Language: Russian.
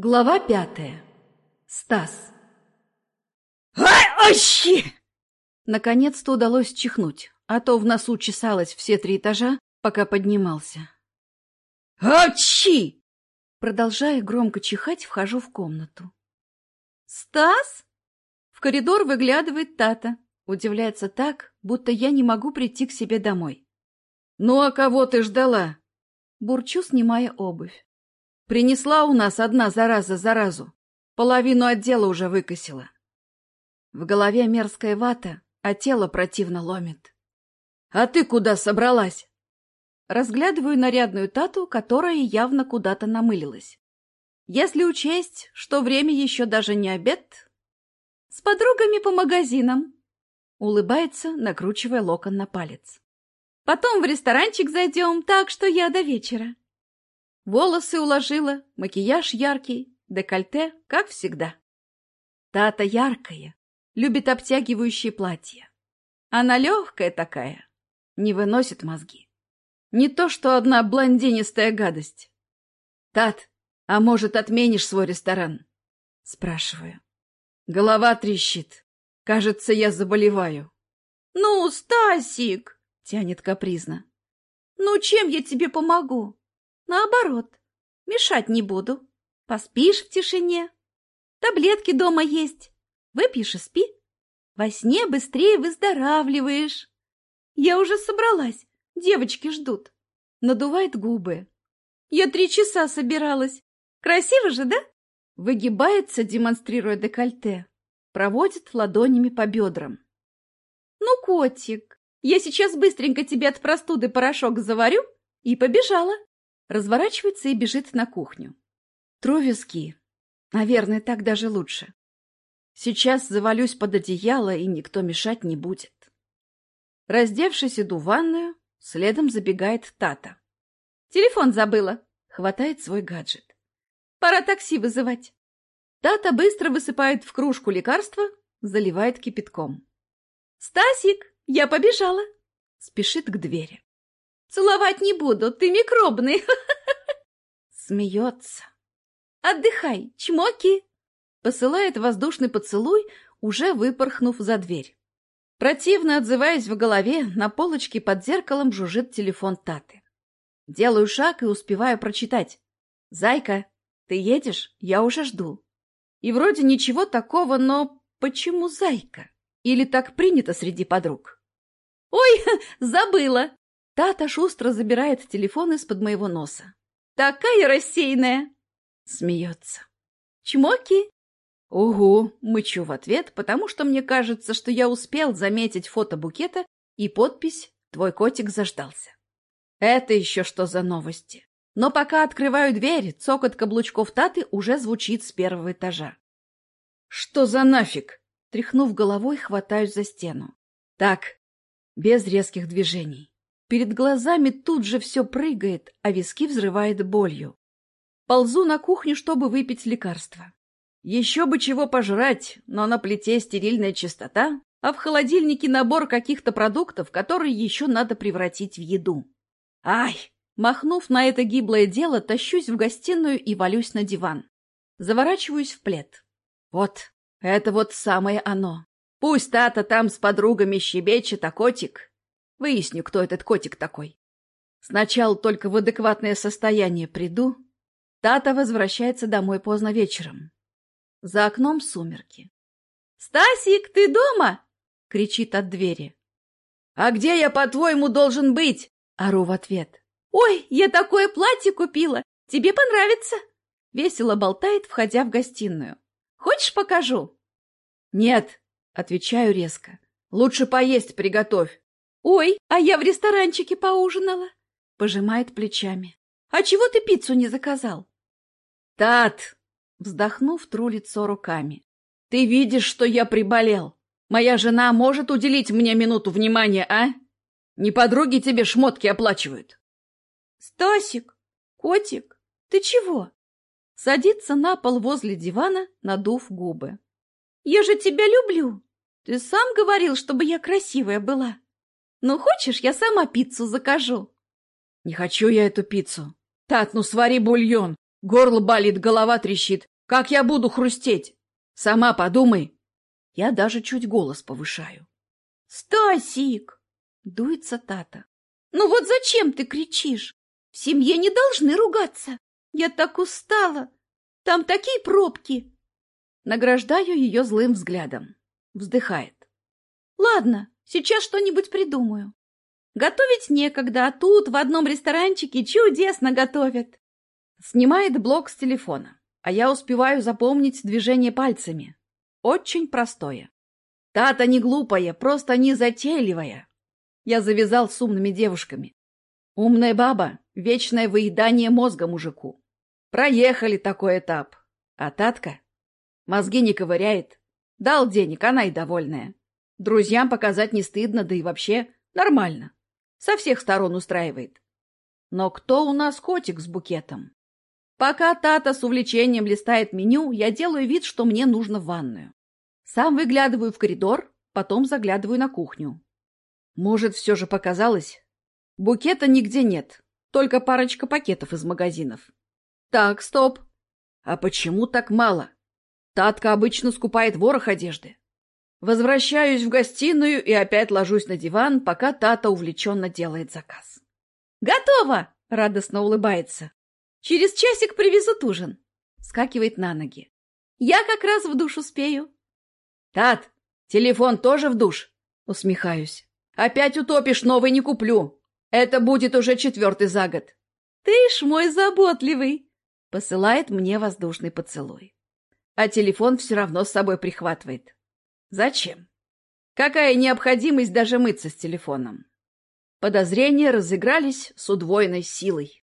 Глава пятая. Стас. «Ай, ощи!» Наконец-то удалось чихнуть, а то в носу чесалось все три этажа, пока поднимался. «Очи!» Продолжая громко чихать, вхожу в комнату. «Стас?» В коридор выглядывает Тата. Удивляется так, будто я не могу прийти к себе домой. «Ну, а кого ты ждала?» Бурчу, снимая обувь. Принесла у нас одна зараза заразу. Половину отдела уже выкосила. В голове мерзкая вата, а тело противно ломит. А ты куда собралась? Разглядываю нарядную тату, которая явно куда-то намылилась. Если учесть, что время еще даже не обед... С подругами по магазинам. Улыбается, накручивая локон на палец. Потом в ресторанчик зайдем, так что я до вечера. Волосы уложила, макияж яркий, декольте, как всегда. Тата яркая, любит обтягивающие платья. Она легкая такая, не выносит мозги. Не то, что одна блондинистая гадость. Тат, а может, отменишь свой ресторан? Спрашиваю. Голова трещит. Кажется, я заболеваю. Ну, Стасик, тянет капризно. Ну, чем я тебе помогу? Наоборот, мешать не буду. Поспишь в тишине. Таблетки дома есть. Выпьешь и спи. Во сне быстрее выздоравливаешь. Я уже собралась. Девочки ждут. Надувает губы. Я три часа собиралась. Красиво же, да? Выгибается, демонстрируя декольте. Проводит ладонями по бедрам. Ну, котик, я сейчас быстренько тебе от простуды порошок заварю и побежала разворачивается и бежит на кухню. Тру. Наверное, так даже лучше. Сейчас завалюсь под одеяло, и никто мешать не будет. Раздевшись, иду в ванную, следом забегает Тата. Телефон забыла. Хватает свой гаджет. Пора такси вызывать. Тата быстро высыпает в кружку лекарства, заливает кипятком. «Стасик, я побежала!» Спешит к двери. Целовать не буду, ты микробный. Смеется. Отдыхай, чмоки. Посылает воздушный поцелуй, уже выпорхнув за дверь. Противно отзываясь в голове, на полочке под зеркалом жужжит телефон Таты. Делаю шаг и успеваю прочитать. «Зайка, ты едешь? Я уже жду». И вроде ничего такого, но почему Зайка? Или так принято среди подруг? «Ой, забыла!» Тата шустро забирает телефон из-под моего носа. «Такая рассеянная!» Смеется. «Чмоки?» «Угу!» — мычу в ответ, потому что мне кажется, что я успел заметить фото букета и подпись «Твой котик заждался». Это еще что за новости? Но пока открываю дверь, цокот каблучков Таты уже звучит с первого этажа. «Что за нафиг?» Тряхнув головой, хватаюсь за стену. Так, без резких движений. Перед глазами тут же все прыгает, а виски взрывает болью. Ползу на кухню, чтобы выпить лекарство. Еще бы чего пожрать, но на плите стерильная чистота, а в холодильнике набор каких-то продуктов, которые еще надо превратить в еду. Ай! Махнув на это гиблое дело, тащусь в гостиную и валюсь на диван. Заворачиваюсь в плед. Вот, это вот самое оно. Пусть Тата там с подругами щебечет, а котик Выясню, кто этот котик такой. Сначала только в адекватное состояние приду. Тата возвращается домой поздно вечером. За окном сумерки. «Стасик, ты дома?» — кричит от двери. «А где я, по-твоему, должен быть?» — ору в ответ. «Ой, я такое платье купила! Тебе понравится!» Весело болтает, входя в гостиную. «Хочешь, покажу?» «Нет», — отвечаю резко. «Лучше поесть приготовь. «Ой, а я в ресторанчике поужинала!» Пожимает плечами. «А чего ты пиццу не заказал?» «Тат!» Вздохнув, тру лицо руками. «Ты видишь, что я приболел? Моя жена может уделить мне минуту внимания, а? Не подруги тебе шмотки оплачивают!» «Стасик! Котик! Ты чего?» Садится на пол возле дивана, надув губы. «Я же тебя люблю! Ты сам говорил, чтобы я красивая была!» Ну, хочешь, я сама пиццу закажу? Не хочу я эту пиццу. Тат, ну свари бульон. Горло болит, голова трещит. Как я буду хрустеть? Сама подумай. Я даже чуть голос повышаю. «Стасик!» — дуется Тата. «Ну вот зачем ты кричишь? В семье не должны ругаться. Я так устала. Там такие пробки!» Награждаю ее злым взглядом. Вздыхает. «Ладно, сейчас что-нибудь придумаю. Готовить некогда, а тут в одном ресторанчике чудесно готовят». Снимает блок с телефона, а я успеваю запомнить движение пальцами. Очень простое. Тата не глупая, просто не затейливая. Я завязал с умными девушками. Умная баба — вечное выедание мозга мужику. Проехали такой этап. А Татка? Мозги не ковыряет. Дал денег, она и довольная. Друзьям показать не стыдно, да и вообще нормально. Со всех сторон устраивает. Но кто у нас котик с букетом? Пока Тата с увлечением листает меню, я делаю вид, что мне нужно в ванную. Сам выглядываю в коридор, потом заглядываю на кухню. Может, все же показалось? Букета нигде нет, только парочка пакетов из магазинов. Так, стоп. А почему так мало? Татка обычно скупает ворох одежды. Возвращаюсь в гостиную и опять ложусь на диван, пока Тата увлеченно делает заказ. «Готово!» — радостно улыбается. Через часик привезут ужин. Скакивает на ноги. Я как раз в душ успею. Тат, телефон тоже в душ? Усмехаюсь. Опять утопишь, новый не куплю. Это будет уже четвертый за год. Ты ж мой заботливый. Посылает мне воздушный поцелуй. А телефон все равно с собой прихватывает. Зачем? Какая необходимость даже мыться с телефоном? Подозрения разыгрались с удвоенной силой.